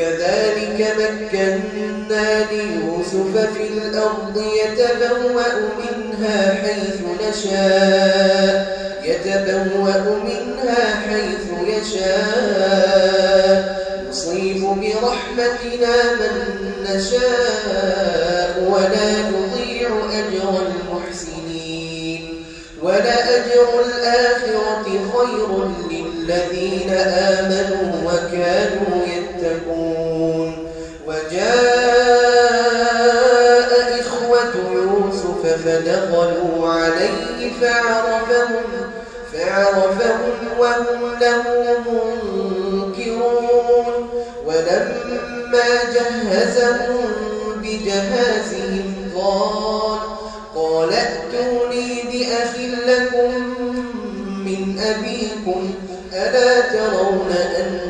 وكذلك مكنا ليوسف في الأرض يتبوأ منها حيث نشاء يتبوأ منها حيث يشاء. نصيب برحمتنا من نشاء ولا نضيع أجر المحسنين. ولأجر الآخرة خير للذين آمنوا وكانوا يتقون وجاء إخوة يوسف فدخلوا عليه فعرفهم فعرفهم وهم له منكرون. ولما جهزهم بجهازهم قال قال ائتوني بأخ لكم من أبيكم ألا ترون أني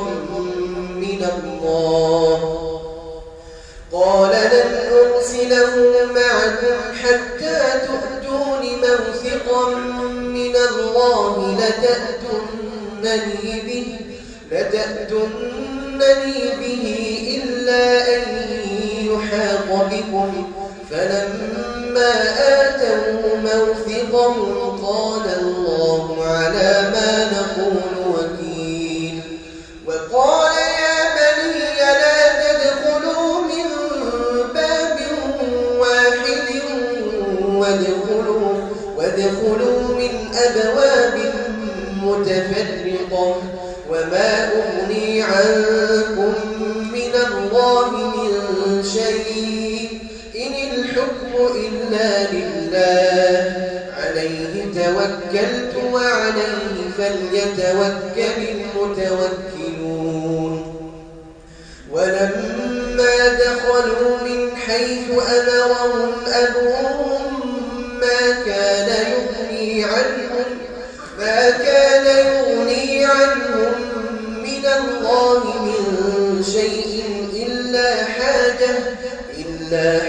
موثقا من الله. قال لن أرسله معكم حتى تؤتون موثقا من الله لتأتونني به لتأتونني به إلا أن يحاط بكم. فلما آتوا موثقهم قال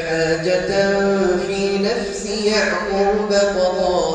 حاجة في نفس يعقوب قضاها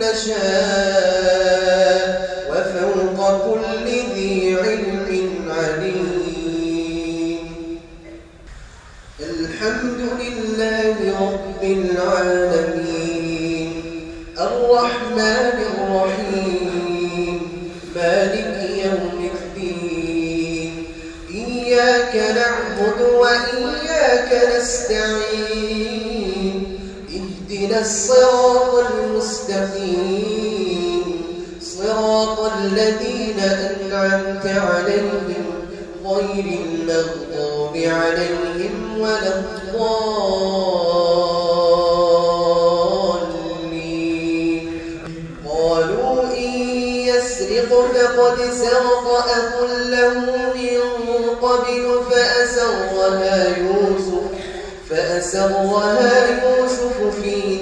نشاء وفوق كل ذي علم عليم. الحمد لله رب العالمين. الرحمن الرحيم. مالك يوم الدين. إياك نعبد وإياك نستعين. اهدنا الصراط المستقيم. صراط الذين أنعمت عليهم غير المغضوب عليهم ولا الضالين. قالوا إن يسرق فقد سرق أخ له من قبل فأسرها يوسف فأسرها يوسف في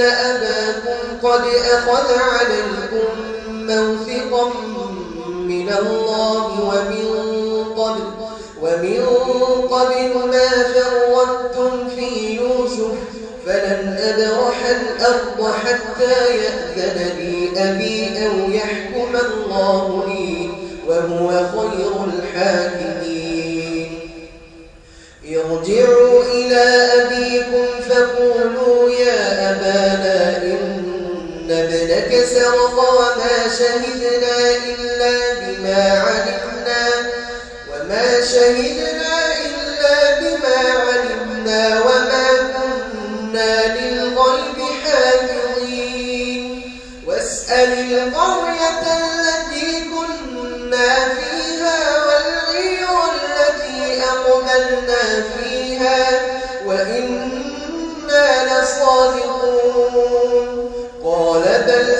أباكم قد أخذ عليكم موثقا من الله ومن قبل ومن قبل ما فرطتم في يوسف فلن أبرح الأرض حتى يأذن لي أبي أو يحكم الله لي وهو خير الحاكمين. ارجعوا إلى يا أبانا إن ابنك سرق وما شهدنا إلا بما علمنا وما شهدنا إلا بما علمنا وما كنا للغيب حافظين. واسأل القرية التي كنا فيها والغير التي أقبلنا فيها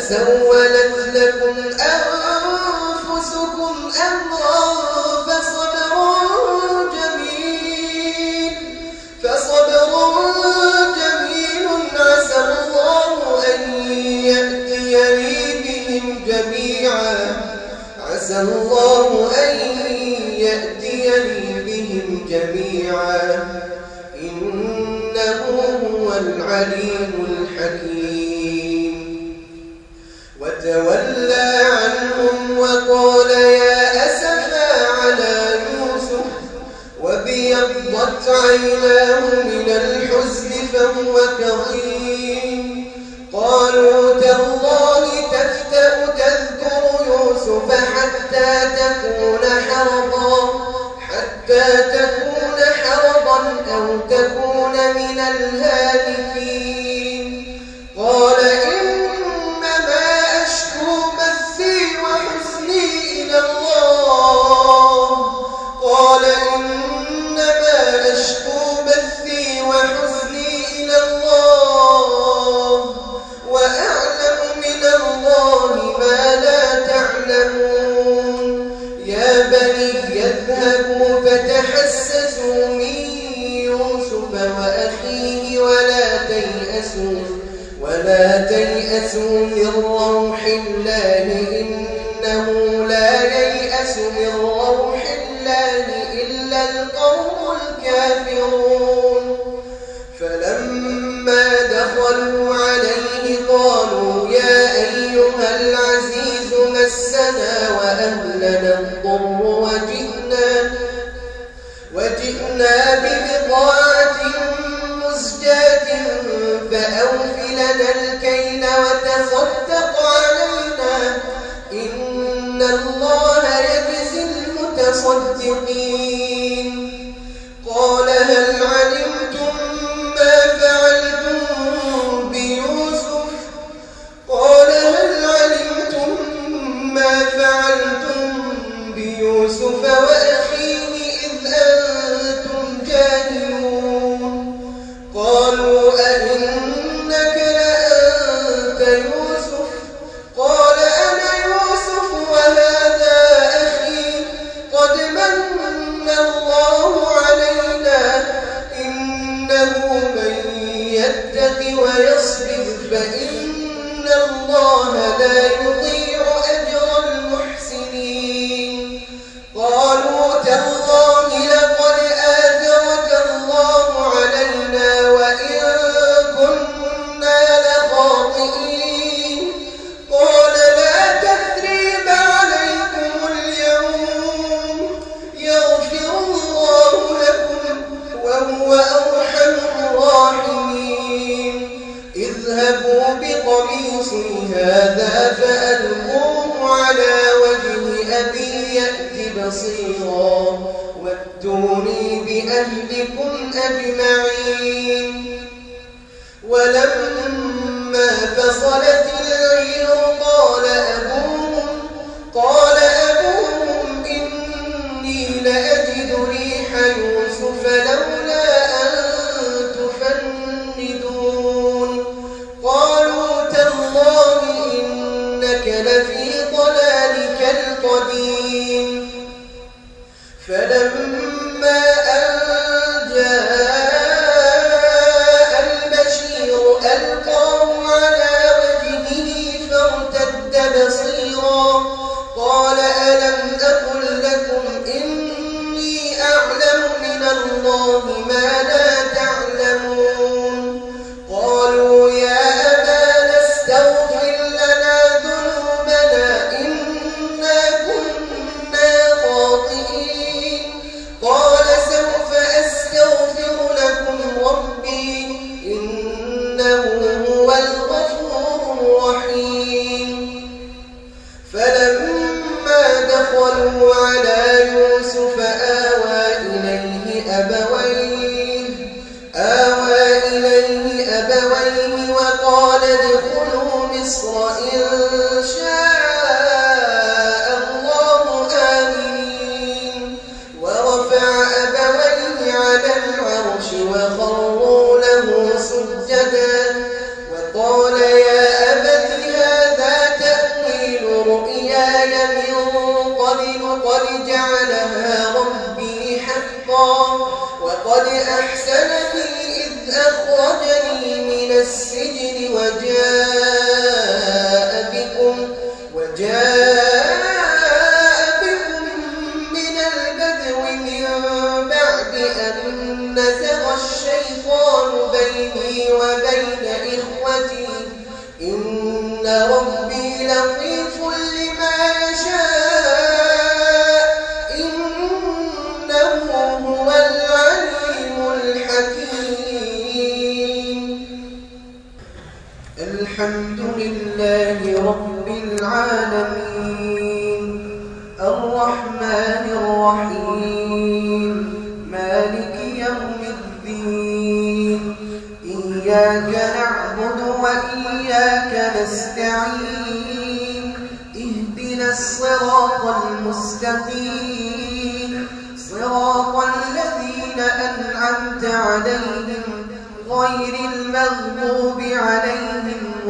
سولت لكم أنفسكم أمرا فصبر جميل فصبر جميل عسى الله أن يأتيني بهم جميعا عسى الله أن يأتيني بهم جميعا إنه هو العليم الحكيم تمسسوا من يوسف وأخيه ولا تيأسوا ولا تيأسوا من روح الله إن جئنا ببضاعة مزجاة فأوفلنا الكيل وتصدق علينا إن الله يجزي المتصدقين. وإن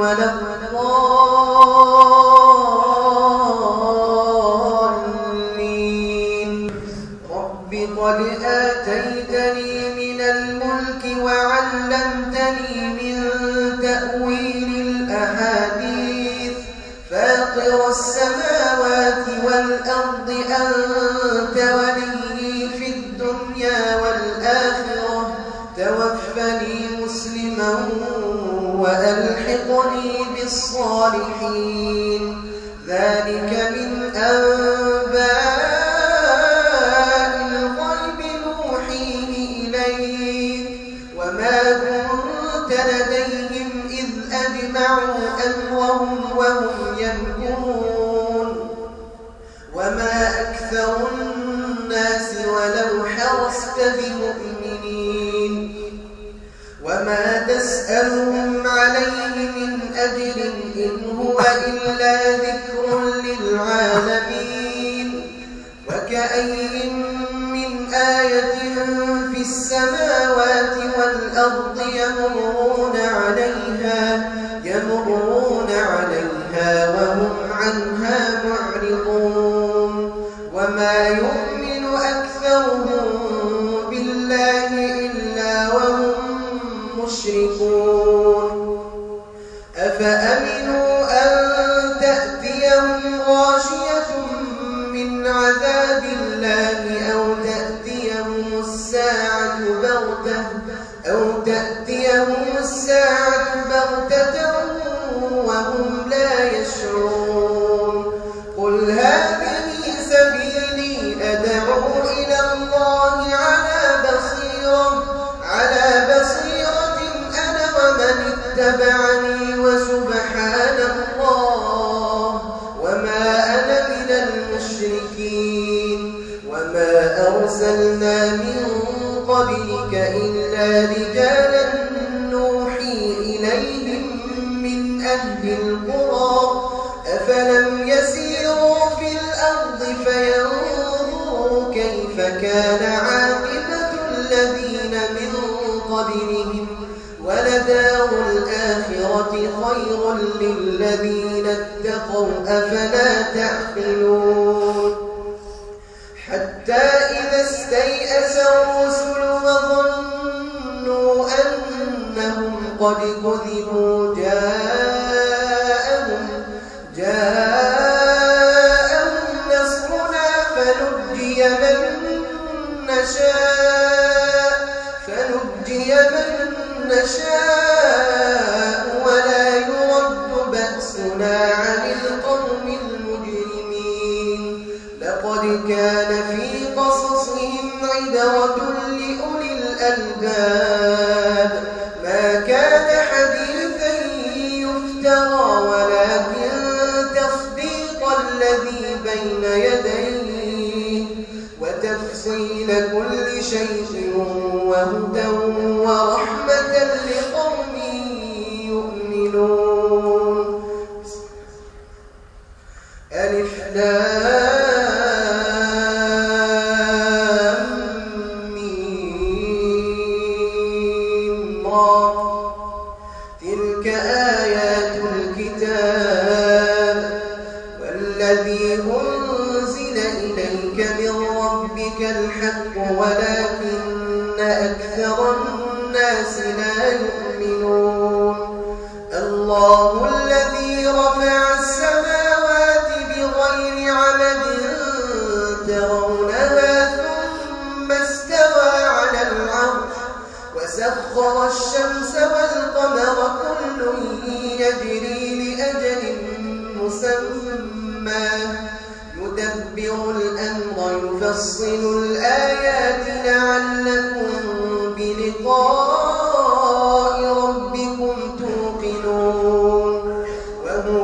عليهم وكأي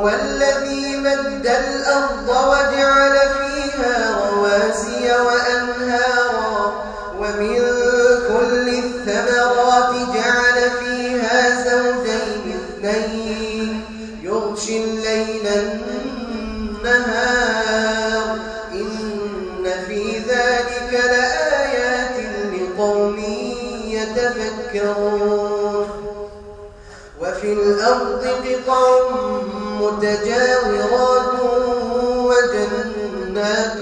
هو الذي متجاورات وجنات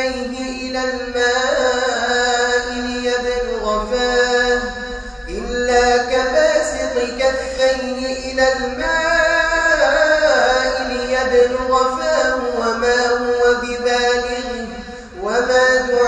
كفيه إلى الماء ليبلغ فاه إلا كباسط كفيه إلى الماء ليبلغ فاه وما هو ببالغ وما دعاء